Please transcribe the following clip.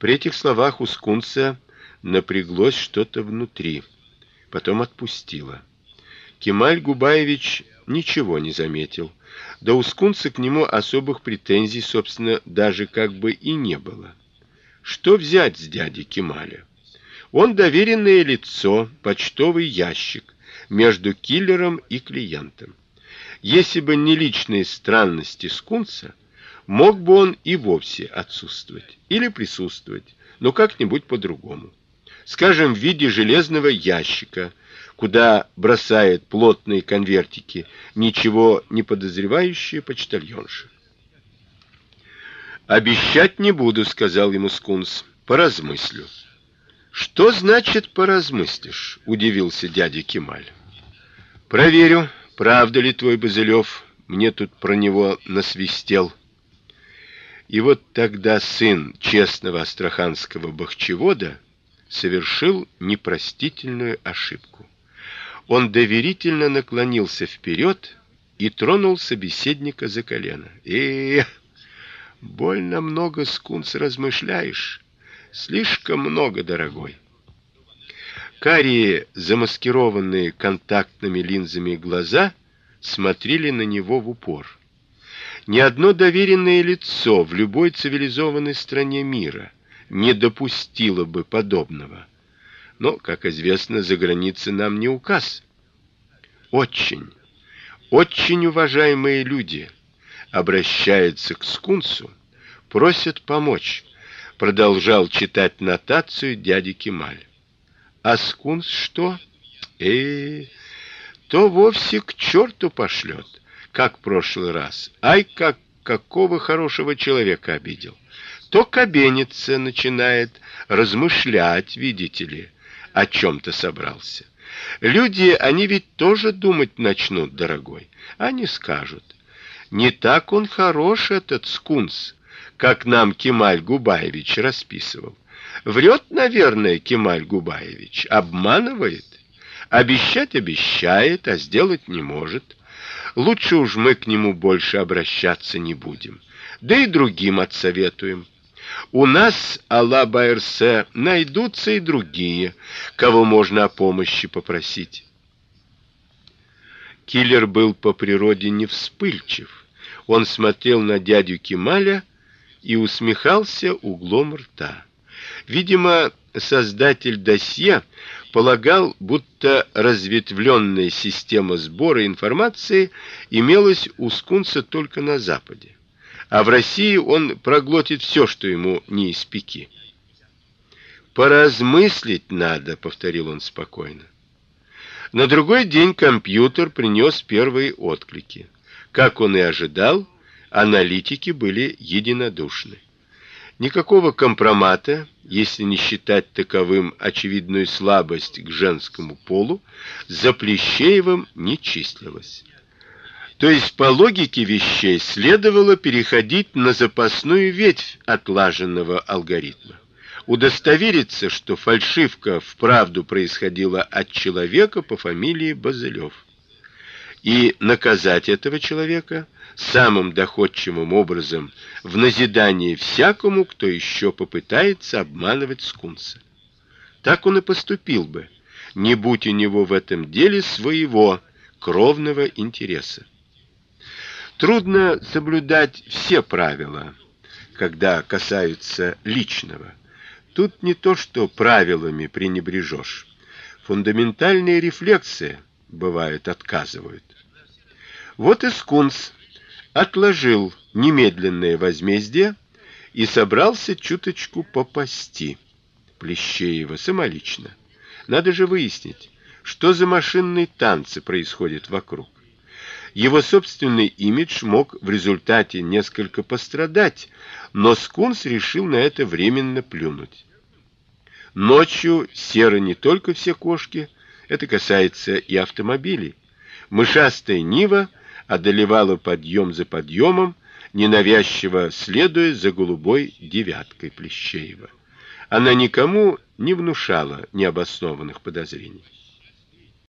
При этих словах у скунса напряглось что-то внутри, потом отпустило. Кемаль Губаевич ничего не заметил. Да у скунса к нему особых претензий, собственно, даже как бы и не было. Что взять с дяди Кемаля? Он доверенное лицо, почтовый ящик между киллером и клиентом. Если бы не личные странности скунса, мог бы он и вовсе отсутствовать или присутствовать, но как-нибудь по-другому. Скажем, в виде железного ящика, куда бросает плотные конвертики ничего не подозревающие почтальонши. Обещать не буду, сказал ему Скунс. Поразмыслю. Что значит поразмыслишь? удивился дядя Кемаль. Проверю, правда ли твой Базелёв мне тут про него насвистел. И вот тогда сын честного астраханского бахчевода совершил непростительную ошибку. Он доверительно наклонился вперед и тронул собеседника за колено. Эх, больно много скунс размышляешь, слишком много, дорогой. Карие, замаскированные контактными линзами глаза, смотрели на него в упор. Ни одно доверенное лицо в любой цивилизованной стране мира не допустило бы подобного. Но, как известно, за границей нам не указ. Очень, очень уважаемые люди обращаются к скунсу, просят помочь. Продолжал читать нотацию дяди Кемаль. А скунс что? Э, то вовсе к черту пошлет, как в прошлый раз. Ай, как какого хорошего человека обидел. То кабениться начинает, размышлять, видите ли о чем то собрался. Люди, они ведь тоже думать начнут, дорогой. Они скажут: "Не так он хорош этот скунс, как нам Кемаль Губаевич расписывал. Врет, наверное, Кемаль Губаевич, обманывает, обещать обещает, а сделать не может. Лучше уж мы к нему больше обращаться не будем. Да и другим отсоветуем. У нас, Алла Байерсе, найдутся и другие, кого можно о помощи попросить. Киллер был по природе не вспыльчив. Он смотрел на дядю Кемаля и усмехался углом рта. Видимо, создатель досье полагал, будто разветвленная система сбора информации имелась у Скунса только на западе а в России он проглотит все, что ему не испеки. Поразмыслить надо, повторил он спокойно. На другой день компьютер принес первые отклики. Как он и ожидал, аналитики были единодушны. Никакого компромата, если не считать таковым очевидную слабость к женскому полу, за Плещеевым не числилось. То есть по логике вещей следовало переходить на запасную ветвь отлаженного алгоритма. Удостовериться, что фальшивка вправду происходила от человека по фамилии Базелёв. И наказать этого человека самым доходчивым образом в назидание всякому, кто еще попытается обманывать скунса. Так он и поступил бы, не будь у него в этом деле своего кровного интереса. Трудно соблюдать все правила, когда касаются личного. Тут не то, что правилами пренебрежешь. Фундаментальные рефлексы бывают отказывают. Вот и Скунс отложил немедленное возмездие и собрался чуточку попасти Плещеева самолично. Надо же выяснить, что за машинные танцы происходят вокруг. Его собственный имидж мог в результате несколько пострадать, но Скунс решил на это временно плюнуть. Ночью серы не только все кошки, это касается и автомобилей. Мышастая Нива одолевала подъем за подъемом, ненавязчиво следуя за голубой девяткой Плещеева. Она никому не внушала необоснованных подозрений.